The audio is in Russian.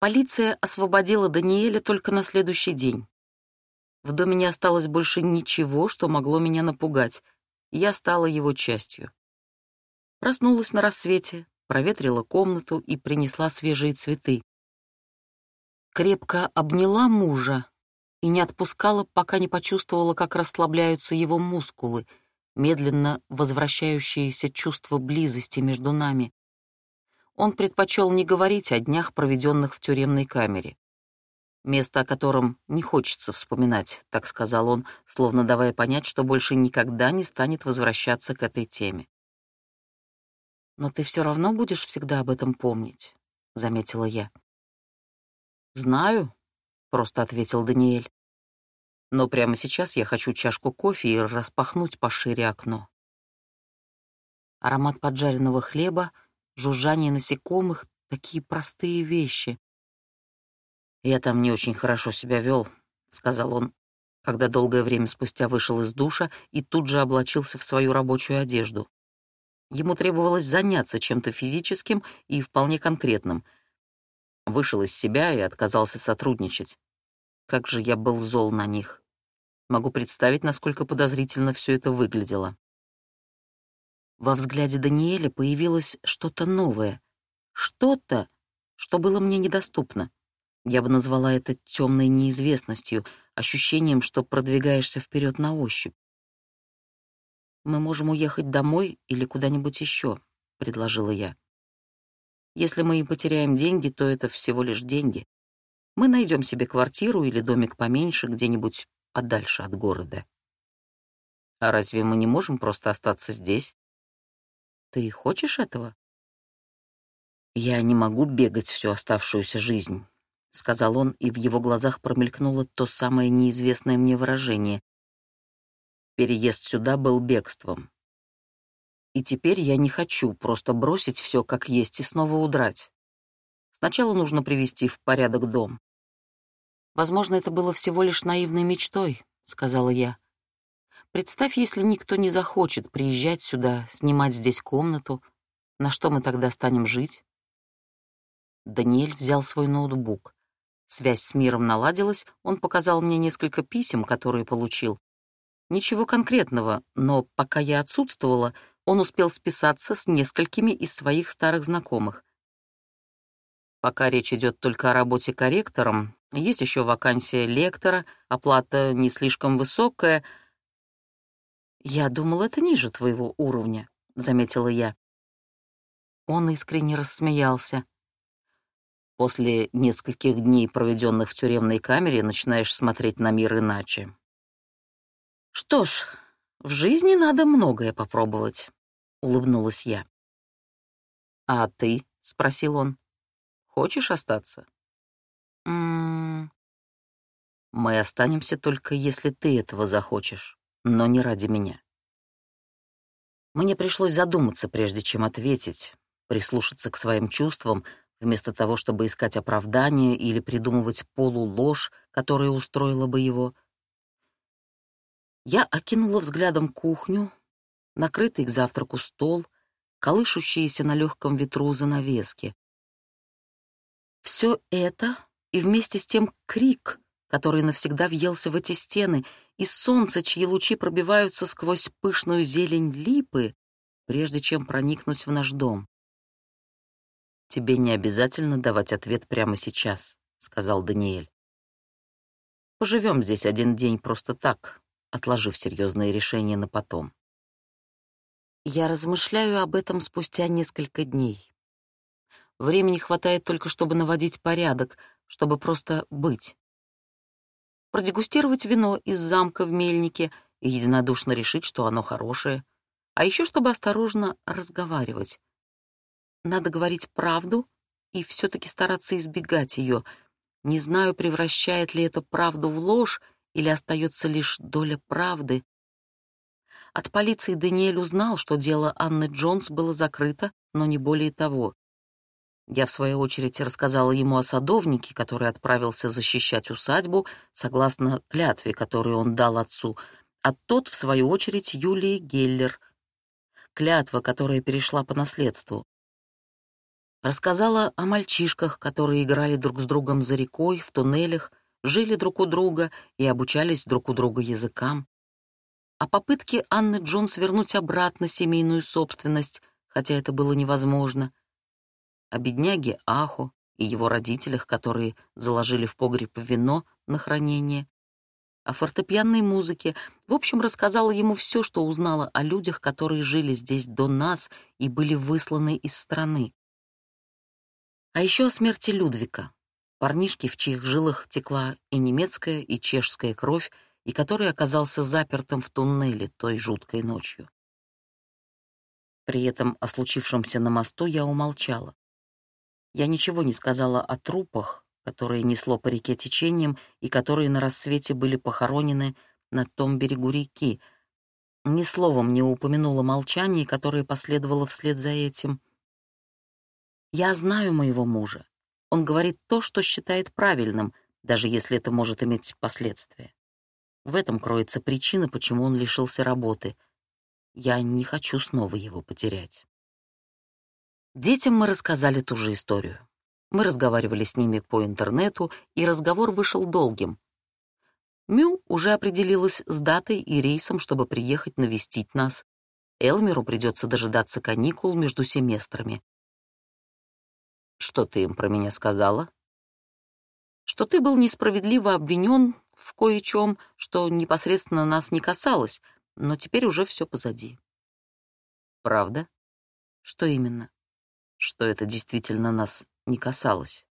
Полиция освободила Даниэля только на следующий день. В доме не осталось больше ничего, что могло меня напугать. Я стала его частью. Проснулась на рассвете, проветрила комнату и принесла свежие цветы. Крепко обняла мужа и не отпускала, пока не почувствовала, как расслабляются его мускулы, медленно возвращающееся чувство близости между нами. Он предпочел не говорить о днях, проведенных в тюремной камере. Место, о котором не хочется вспоминать, так сказал он, словно давая понять, что больше никогда не станет возвращаться к этой теме. «Но ты все равно будешь всегда об этом помнить», — заметила я. «Знаю», — просто ответил Даниэль. «Но прямо сейчас я хочу чашку кофе и распахнуть пошире окно». Аромат поджаренного хлеба, жужжание насекомых — такие простые вещи. «Я там не очень хорошо себя вел», — сказал он, когда долгое время спустя вышел из душа и тут же облачился в свою рабочую одежду. Ему требовалось заняться чем-то физическим и вполне конкретным. Вышел из себя и отказался сотрудничать. Как же я был зол на них. Могу представить, насколько подозрительно все это выглядело. Во взгляде Даниэля появилось что-то новое. Что-то, что было мне недоступно. Я бы назвала это темной неизвестностью, ощущением, что продвигаешься вперед на ощупь. «Мы можем уехать домой или куда-нибудь еще», — предложила я. «Если мы и потеряем деньги, то это всего лишь деньги. Мы найдем себе квартиру или домик поменьше где-нибудь подальше от города». «А разве мы не можем просто остаться здесь?» «Ты хочешь этого?» «Я не могу бегать всю оставшуюся жизнь. — сказал он, и в его глазах промелькнуло то самое неизвестное мне выражение. Переезд сюда был бегством. И теперь я не хочу просто бросить все как есть и снова удрать. Сначала нужно привести в порядок дом. «Возможно, это было всего лишь наивной мечтой», — сказала я. «Представь, если никто не захочет приезжать сюда, снимать здесь комнату. На что мы тогда станем жить?» Даниэль взял свой ноутбук. Связь с миром наладилась, он показал мне несколько писем, которые получил. Ничего конкретного, но пока я отсутствовала, он успел списаться с несколькими из своих старых знакомых. Пока речь идет только о работе корректором, есть еще вакансия лектора, оплата не слишком высокая. «Я думал, это ниже твоего уровня», — заметила я. Он искренне рассмеялся. После нескольких дней, проведенных в тюремной камере, начинаешь смотреть на мир иначе. «Что ж, в жизни надо многое попробовать», — улыбнулась я. «А ты?» — спросил он. «Хочешь остаться?» «М -м -м. «Мы останемся только, если ты этого захочешь, но не ради меня». Мне пришлось задуматься, прежде чем ответить, прислушаться к своим чувствам, вместо того, чтобы искать оправдание или придумывать полуложь, которая устроила бы его. Я окинула взглядом кухню, накрытый к завтраку стол, колышущиеся на легком ветру занавески. Все это и вместе с тем крик, который навсегда въелся в эти стены, и солнце, чьи лучи пробиваются сквозь пышную зелень липы, прежде чем проникнуть в наш дом. «Тебе не обязательно давать ответ прямо сейчас», — сказал Даниэль. «Поживем здесь один день просто так, отложив серьезные решения на потом». Я размышляю об этом спустя несколько дней. Времени хватает только, чтобы наводить порядок, чтобы просто быть. Продегустировать вино из замка в мельнике и единодушно решить, что оно хорошее. А еще чтобы осторожно разговаривать, надо говорить правду и все-таки стараться избегать ее. Не знаю, превращает ли это правду в ложь или остается лишь доля правды. От полиции Даниэль узнал, что дело Анны Джонс было закрыто, но не более того. Я, в свою очередь, рассказала ему о садовнике, который отправился защищать усадьбу, согласно клятве, которую он дал отцу, а тот, в свою очередь, Юлии Геллер. Клятва, которая перешла по наследству. Рассказала о мальчишках, которые играли друг с другом за рекой, в туннелях, жили друг у друга и обучались друг у друга языкам. О попытке Анны Джонс вернуть обратно семейную собственность, хотя это было невозможно. О бедняге Ахо и его родителях, которые заложили в погреб вино на хранение. О фортепианной музыке. В общем, рассказала ему все, что узнала о людях, которые жили здесь до нас и были высланы из страны. А еще о смерти Людвика, парнишки, в чьих жилах текла и немецкая, и чешская кровь, и который оказался запертым в туннеле той жуткой ночью. При этом о случившемся на мосту я умолчала. Я ничего не сказала о трупах, которые несло по реке течением и которые на рассвете были похоронены на том берегу реки. Ни словом не упомянула молчание, которое последовало вслед за этим — я знаю моего мужа. Он говорит то, что считает правильным, даже если это может иметь последствия. В этом кроется причина, почему он лишился работы. Я не хочу снова его потерять. Детям мы рассказали ту же историю. Мы разговаривали с ними по интернету, и разговор вышел долгим. Мю уже определилась с датой и рейсом, чтобы приехать навестить нас. Элмеру придется дожидаться каникул между семестрами. Что ты им про меня сказала? Что ты был несправедливо обвинен в кое-чем, что непосредственно нас не касалось, но теперь уже все позади. Правда? Что именно? Что это действительно нас не касалось?